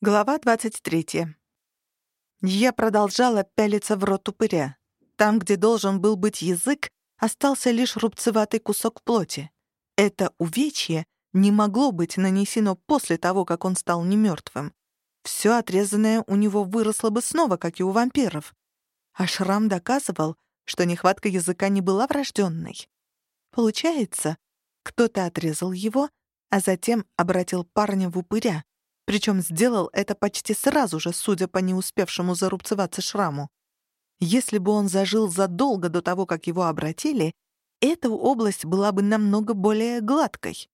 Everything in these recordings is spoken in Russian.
Глава 23. Я продолжала пялиться в рот упыря. Там, где должен был быть язык, остался лишь рубцеватый кусок плоти. Это увечье не могло быть нанесено после того, как он стал немертвым. Все отрезанное у него выросло бы снова, как и у вампиров. А шрам доказывал, что нехватка языка не была врожденной. Получается, кто-то отрезал его, а затем обратил парня в упыря, причем сделал это почти сразу же, судя по не успевшему зарубцеваться шраму. Если бы он зажил задолго до того, как его обратили, эта область была бы намного более гладкой.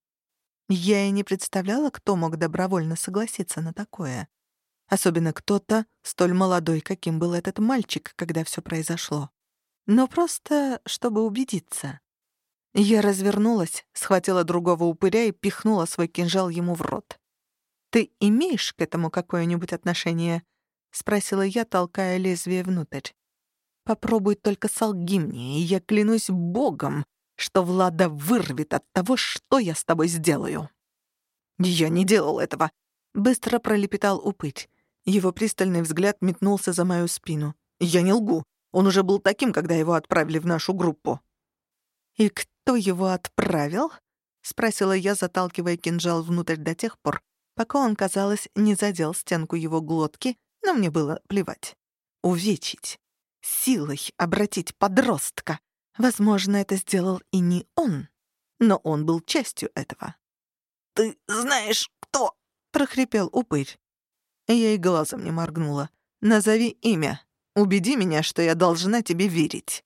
Я и не представляла, кто мог добровольно согласиться на такое. Особенно кто-то столь молодой, каким был этот мальчик, когда все произошло. Но просто, чтобы убедиться. Я развернулась, схватила другого упыря и пихнула свой кинжал ему в рот. «Ты имеешь к этому какое-нибудь отношение?» — спросила я, толкая лезвие внутрь. «Попробуй только солги мне, и я клянусь Богом, что Влада вырвет от того, что я с тобой сделаю». «Я не делал этого», — быстро пролепетал упырь. Его пристальный взгляд метнулся за мою спину. «Я не лгу. Он уже был таким, когда его отправили в нашу группу». «И кто его отправил?» — спросила я, заталкивая кинжал внутрь до тех пор, пока он, казалось, не задел стенку его глотки, но мне было плевать. Увечить. Силой обратить подростка. Возможно, это сделал и не он, но он был частью этого. «Ты знаешь, кто?» — прохрипел упырь. Я и глазом не моргнула. «Назови имя. Убеди меня, что я должна тебе верить».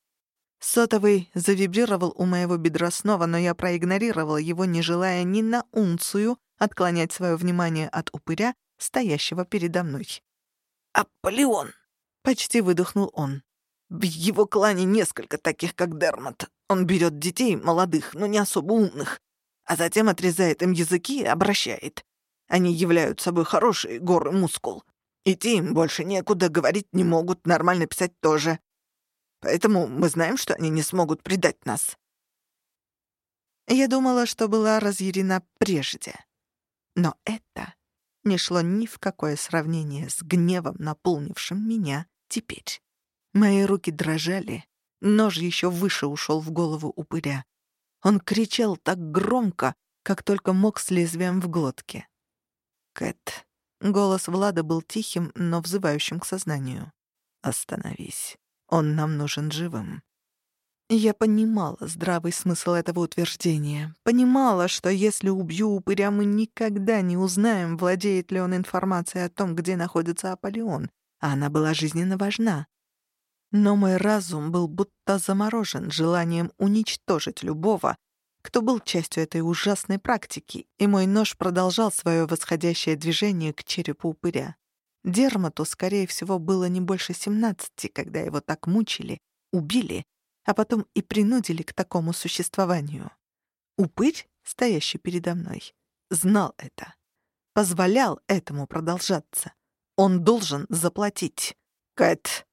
Сотовый завибрировал у моего бедра снова, но я проигнорировала его, не желая ни на унцию отклонять свое внимание от упыря, стоящего передо мной. «Аполеон!» — почти выдохнул он. «В его клане несколько таких, как Дермат. Он берет детей молодых, но не особо умных, а затем отрезает им языки и обращает. Они являются собой хорошие горы мускул. Идти им больше некуда, говорить не могут, нормально писать тоже. Поэтому мы знаем, что они не смогут предать нас». Я думала, что была разъярена прежде. Но это не шло ни в какое сравнение с гневом, наполнившим меня теперь. Мои руки дрожали, нож еще выше ушел в голову упыря. Он кричал так громко, как только мог с лезвием в глотке. «Кэт». Голос Влада был тихим, но взывающим к сознанию. «Остановись. Он нам нужен живым. Я понимала здравый смысл этого утверждения. Понимала, что если убью упыря, мы никогда не узнаем, владеет ли он информацией о том, где находится Аполеон, а она была жизненно важна. Но мой разум был будто заморожен желанием уничтожить любого, кто был частью этой ужасной практики, и мой нож продолжал свое восходящее движение к черепу упыря. Дермату, скорее всего, было не больше семнадцати, когда его так мучили, убили а потом и принудили к такому существованию. Упырь, стоящий передо мной, знал это, позволял этому продолжаться. Он должен заплатить. Кэт.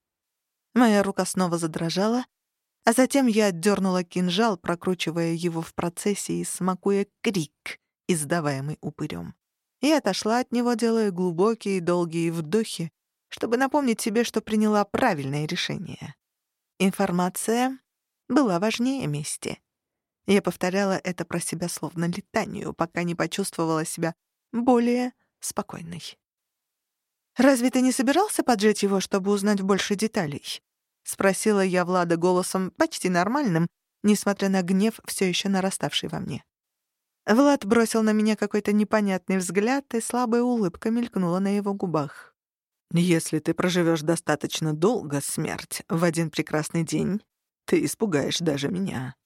Моя рука снова задрожала, а затем я отдернула кинжал, прокручивая его в процессе и смакуя крик, издаваемый упырем. И отошла от него, делая глубокие и долгие вдохи, чтобы напомнить себе, что приняла правильное решение. Информация была важнее мести. Я повторяла это про себя словно летанию, пока не почувствовала себя более спокойной. «Разве ты не собирался поджечь его, чтобы узнать больше деталей?» — спросила я Влада голосом почти нормальным, несмотря на гнев, все еще нараставший во мне. Влад бросил на меня какой-то непонятный взгляд, и слабая улыбка мелькнула на его губах. «Если ты проживешь достаточно долго, смерть, в один прекрасный день ты испугаешь даже меня».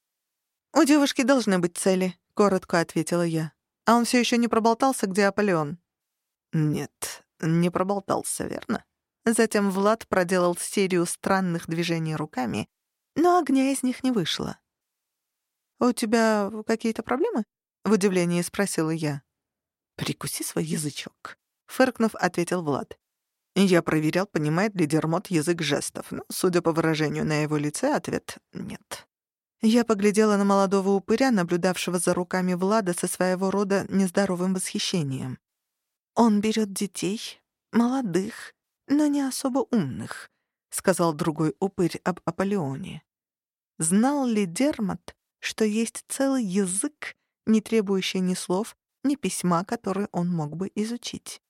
«У девушки должны быть цели», — коротко ответила я. «А он все еще не проболтался, где Аполеон?» «Нет, не проболтался, верно?» Затем Влад проделал серию странных движений руками, но огня из них не вышло. «У тебя какие-то проблемы?» — в удивлении спросила я. «Прикуси свой язычок», — фыркнув, ответил Влад. Я проверял, понимает ли Дермот язык жестов, но, судя по выражению на его лице, ответ — нет. Я поглядела на молодого упыря, наблюдавшего за руками Влада со своего рода нездоровым восхищением. Он берет детей, молодых, но не особо умных», — сказал другой упырь об Аполеоне. Знал ли Дермат, что есть целый язык, не требующий ни слов, ни письма, которые он мог бы изучить?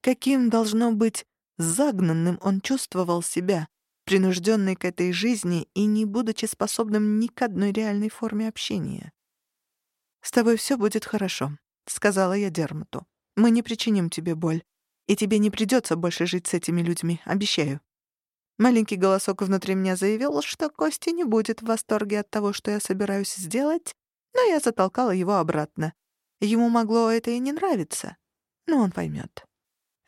Каким должно быть загнанным он чувствовал себя, принужденный к этой жизни и не будучи способным ни к одной реальной форме общения. «С тобой все будет хорошо», — сказала я Дермату. «Мы не причиним тебе боль, и тебе не придется больше жить с этими людьми, обещаю». Маленький голосок внутри меня заявил, что Кости не будет в восторге от того, что я собираюсь сделать, но я затолкала его обратно. Ему могло это и не нравиться, но он поймет.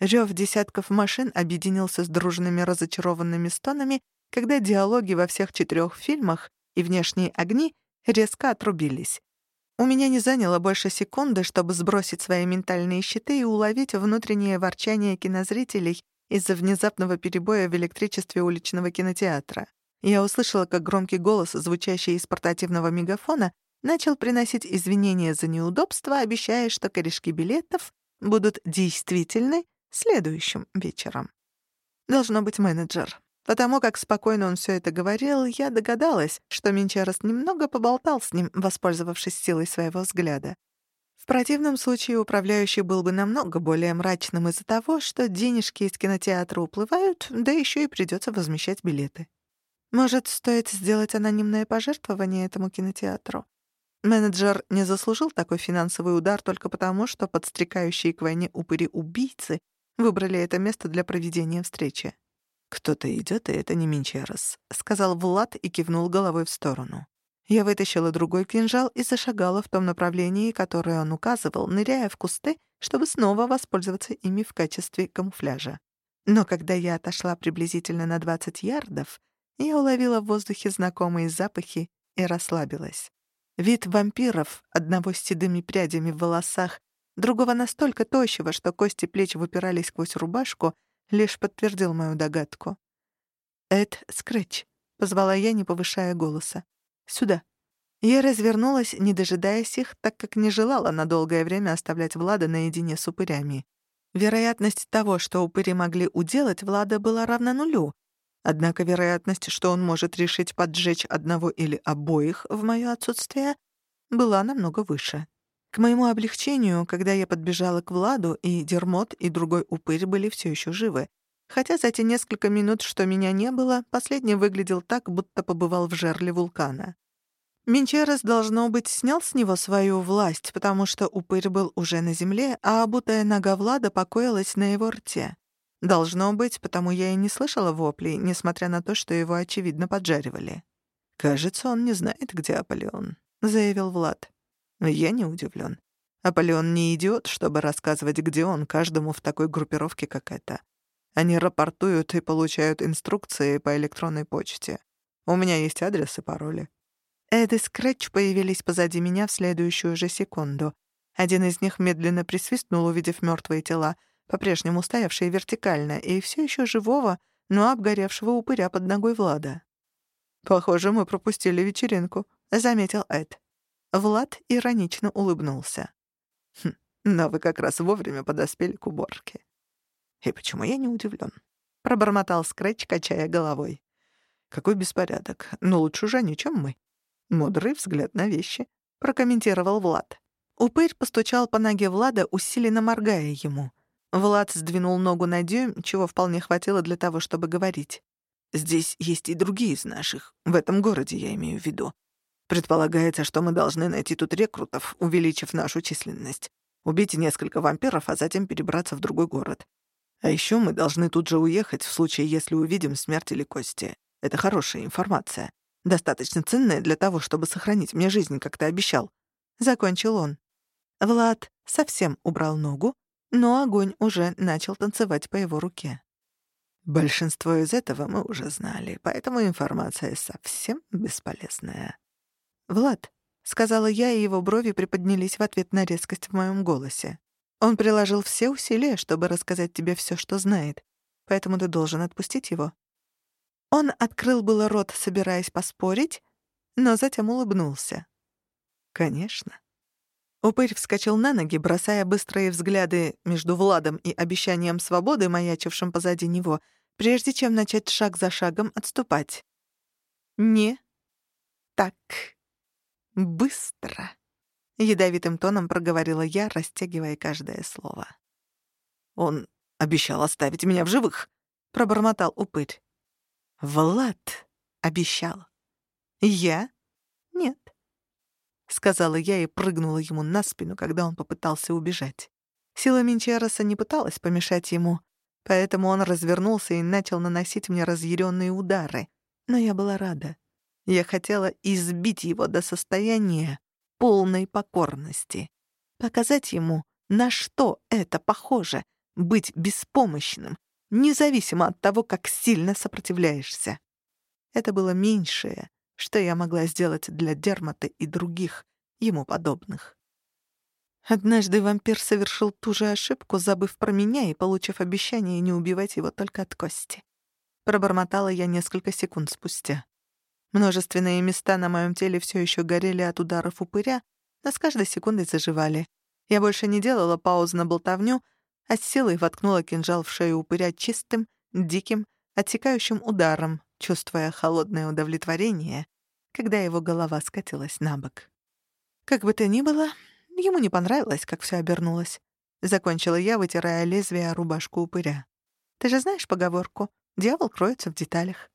Рёв десятков машин объединился с дружными разочарованными стонами, когда диалоги во всех четырёх фильмах и внешние огни резко отрубились. У меня не заняло больше секунды, чтобы сбросить свои ментальные щиты и уловить внутреннее ворчание кинозрителей из-за внезапного перебоя в электричестве уличного кинотеатра. Я услышала, как громкий голос, звучащий из портативного мегафона, начал приносить извинения за неудобства, обещая, что корешки билетов будут действительны следующим вечером. Должно быть менеджер. Потому как спокойно он все это говорил, я догадалась, что Минчарос немного поболтал с ним, воспользовавшись силой своего взгляда. В противном случае управляющий был бы намного более мрачным из-за того, что денежки из кинотеатра уплывают, да еще и придется возмещать билеты. Может, стоит сделать анонимное пожертвование этому кинотеатру? Менеджер не заслужил такой финансовый удар только потому, что подстрекающие к войне упыри-убийцы Выбрали это место для проведения встречи. «Кто-то идет, и это не Минчерос», — сказал Влад и кивнул головой в сторону. Я вытащила другой кинжал и зашагала в том направлении, которое он указывал, ныряя в кусты, чтобы снова воспользоваться ими в качестве камуфляжа. Но когда я отошла приблизительно на 20 ярдов, я уловила в воздухе знакомые запахи и расслабилась. Вид вампиров, одного с седыми прядями в волосах Другого настолько тощего, что кости плеч выпирались сквозь рубашку, лишь подтвердил мою догадку. «Эд Скретч», — позвала я, не повышая голоса. «Сюда». Я развернулась, не дожидаясь их, так как не желала на долгое время оставлять Влада наедине с упырями. Вероятность того, что упыри могли уделать Влада, была равна нулю. Однако вероятность, что он может решить поджечь одного или обоих в моё отсутствие, была намного выше. К моему облегчению, когда я подбежала к Владу, и Дермот, и другой упырь были все еще живы. Хотя за те несколько минут, что меня не было, последний выглядел так, будто побывал в жерле вулкана. Минчерес, должно быть, снял с него свою власть, потому что упырь был уже на земле, а обутая нога Влада покоилась на его рте. Должно быть, потому я и не слышала воплей, несмотря на то, что его, очевидно, поджаривали. «Кажется, он не знает, где Аполеон», — заявил Влад. Я не удивлен. Аполеон не идиот, чтобы рассказывать, где он каждому в такой группировке, как эта. Они рапортуют и получают инструкции по электронной почте. У меня есть адрес и пароли. Эд и Скретч появились позади меня в следующую же секунду. Один из них медленно присвистнул, увидев мертвые тела, по-прежнему стоявшие вертикально, и все еще живого, но обгоревшего упыря под ногой Влада. «Похоже, мы пропустили вечеринку», — заметил Эд. Влад иронично улыбнулся. «Хм, но вы как раз вовремя подоспели к уборке». «И почему я не удивлен? пробормотал Скретч, качая головой. «Какой беспорядок. Но лучше же они, чем мы». «Мудрый взгляд на вещи», — прокомментировал Влад. Упырь постучал по ноге Влада, усиленно моргая ему. Влад сдвинул ногу на дюйм, чего вполне хватило для того, чтобы говорить. «Здесь есть и другие из наших. В этом городе, я имею в виду. Предполагается, что мы должны найти тут рекрутов, увеличив нашу численность. Убить несколько вампиров, а затем перебраться в другой город. А еще мы должны тут же уехать в случае, если увидим смерть или кости. Это хорошая информация. Достаточно ценная для того, чтобы сохранить мне жизнь, как ты обещал. Закончил он. Влад совсем убрал ногу, но огонь уже начал танцевать по его руке. Большинство из этого мы уже знали, поэтому информация совсем бесполезная. «Влад», — сказала я, и его брови приподнялись в ответ на резкость в моем голосе. «Он приложил все усилия, чтобы рассказать тебе все, что знает, поэтому ты должен отпустить его». Он открыл было рот, собираясь поспорить, но затем улыбнулся. «Конечно. Упырь вскочил на ноги, бросая быстрые взгляды между Владом и обещанием свободы, маячившим позади него, прежде чем начать шаг за шагом отступать. «Не так быстро», — ядовитым тоном проговорила я, растягивая каждое слово. «Он обещал оставить меня в живых», — пробормотал упырь. «Влад обещал. Я? Нет. — сказала я и прыгнула ему на спину, когда он попытался убежать. Сила Минчероса не пыталась помешать ему, поэтому он развернулся и начал наносить мне разъяренные удары. Но я была рада. Я хотела избить его до состояния полной покорности. Показать ему, на что это похоже — быть беспомощным, независимо от того, как сильно сопротивляешься. Это было меньшее, что я могла сделать для Дермата и других ему подобных. Однажды вампир совершил ту же ошибку, забыв про меня и получив обещание не убивать его только от кости. Пробормотала я несколько секунд спустя. Множественные места на моем теле все еще горели от ударов упыря, но с каждой секундой заживали. Я больше не делала пауз на болтовню, а с силой воткнула кинжал в шею упыря чистым, диким, отсекающим ударом, чувствуя холодное удовлетворение, когда его голова скатилась на бок. Как бы то ни было, ему не понравилось, как все обернулось. Закончила я, вытирая лезвие о рубашку упыря. Ты же знаешь поговорку «Дьявол кроется в деталях».